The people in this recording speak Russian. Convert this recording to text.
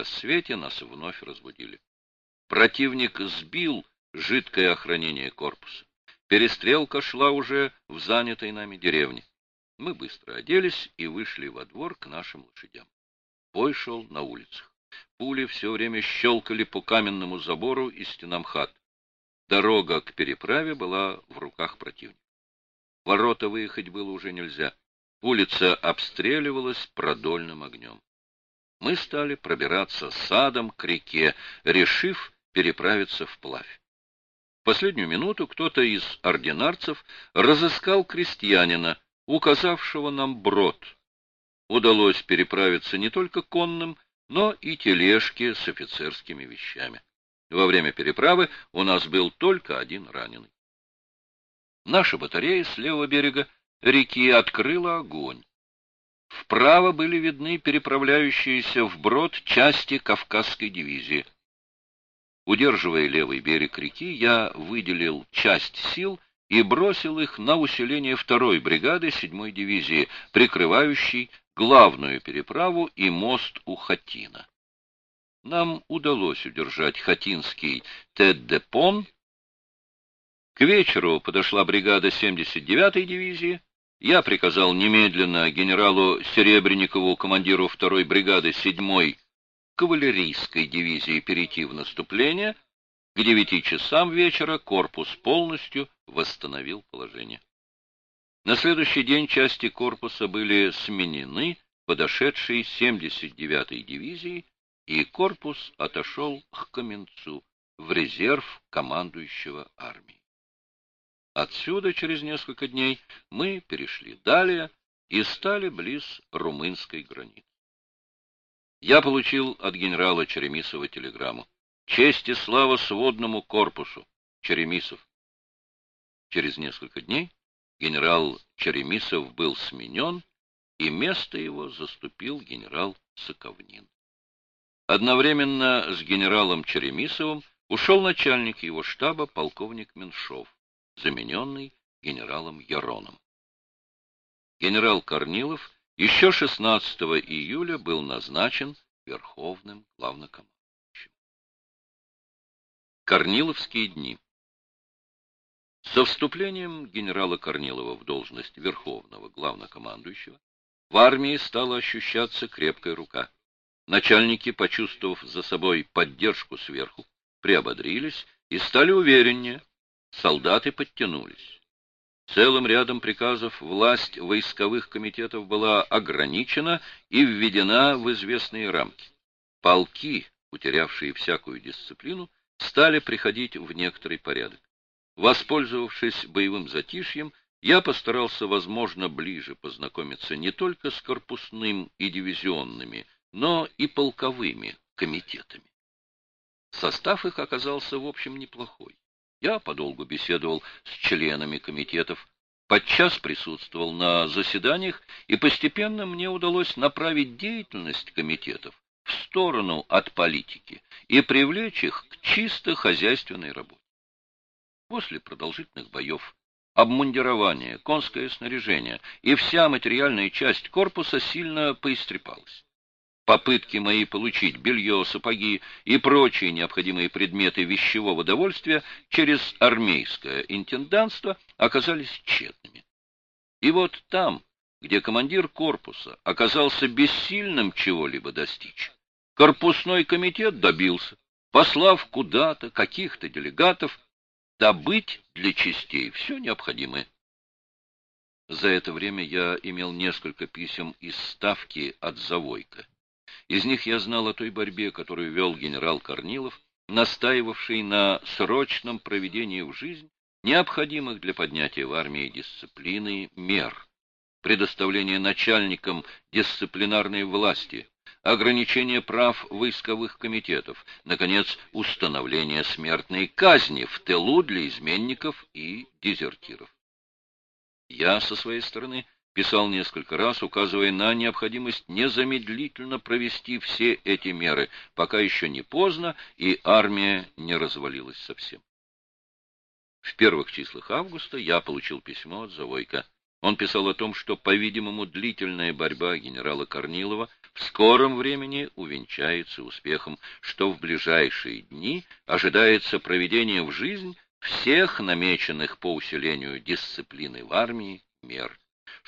рассвете нас вновь разбудили. Противник сбил жидкое охранение корпуса. Перестрелка шла уже в занятой нами деревне. Мы быстро оделись и вышли во двор к нашим лошадям. Бой шел на улицах. Пули все время щелкали по каменному забору и стенам хат. Дорога к переправе была в руках противника. Ворота выехать было уже нельзя. Улица обстреливалась продольным огнем. Мы стали пробираться садом к реке, решив переправиться вплавь. В последнюю минуту кто-то из ординарцев разыскал крестьянина, указавшего нам брод. Удалось переправиться не только конным, но и тележке с офицерскими вещами. Во время переправы у нас был только один раненый. Наша батарея с левого берега реки открыла огонь. Вправо были видны переправляющиеся вброд части Кавказской дивизии. Удерживая левый берег реки, я выделил часть сил и бросил их на усиление второй бригады 7-й дивизии, прикрывающей главную переправу и мост у Хатина. Нам удалось удержать Хатинский Теддепон. К вечеру подошла бригада 79-й дивизии. Я приказал немедленно генералу Серебренникову, командиру 2-й бригады 7-й кавалерийской дивизии, перейти в наступление. К девяти часам вечера корпус полностью восстановил положение. На следующий день части корпуса были сменены подошедшей 79-й дивизией, и корпус отошел к Каменцу в резерв командующего армией. Отсюда через несколько дней мы перешли далее и стали близ румынской границы. Я получил от генерала Черемисова телеграмму. Честь и слава сводному корпусу. Черемисов. Через несколько дней генерал Черемисов был сменен, и место его заступил генерал Соковнин. Одновременно с генералом Черемисовым ушел начальник его штаба полковник Меншов, замененный генералом Яроном. Генерал Корнилов еще 16 июля был назначен верховным главнокомандующим. Корниловские дни со вступлением генерала Корнилова в должность верховного главнокомандующего в армии стала ощущаться крепкая рука. Начальники, почувствовав за собой поддержку сверху, приободрились и стали увереннее. Солдаты подтянулись. Целым рядом приказов власть войсковых комитетов была ограничена и введена в известные рамки. Полки, утерявшие всякую дисциплину, стали приходить в некоторый порядок. Воспользовавшись боевым затишьем, я постарался, возможно, ближе познакомиться не только с корпусным и дивизионными, но и полковыми комитетами. Состав их оказался, в общем, неплохой. Я подолгу беседовал с членами комитетов, подчас присутствовал на заседаниях, и постепенно мне удалось направить деятельность комитетов в сторону от политики и привлечь их к чисто хозяйственной работе. После продолжительных боев обмундирование, конское снаряжение и вся материальная часть корпуса сильно поистрепалась. Попытки мои получить белье, сапоги и прочие необходимые предметы вещевого довольствия через армейское интендантство оказались тщетными. И вот там, где командир корпуса оказался бессильным чего-либо достичь, корпусной комитет добился, послав куда-то каких-то делегатов, добыть для частей все необходимое. За это время я имел несколько писем из Ставки от Завойка. Из них я знал о той борьбе, которую вел генерал Корнилов, настаивавший на срочном проведении в жизнь необходимых для поднятия в армии дисциплины мер, предоставление начальникам дисциплинарной власти, ограничение прав войсковых комитетов, наконец, установление смертной казни в тылу для изменников и дезертиров. Я, со своей стороны, писал несколько раз, указывая на необходимость незамедлительно провести все эти меры, пока еще не поздно и армия не развалилась совсем. В первых числах августа я получил письмо от Завойка. Он писал о том, что, по-видимому, длительная борьба генерала Корнилова в скором времени увенчается успехом, что в ближайшие дни ожидается проведение в жизнь всех намеченных по усилению дисциплины в армии мер.